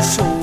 corazón.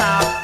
Sabar